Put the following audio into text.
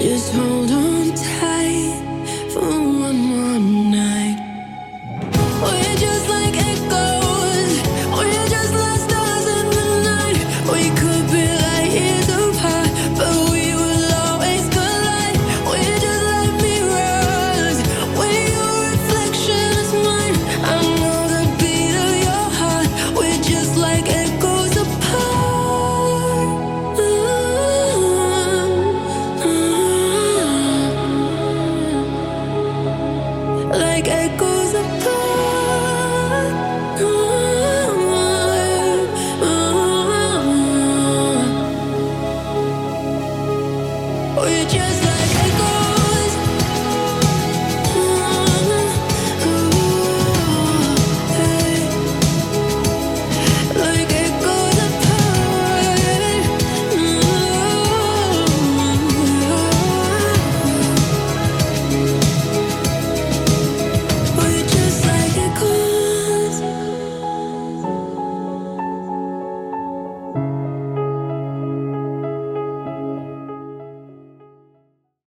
Just hold on tight for like echoes of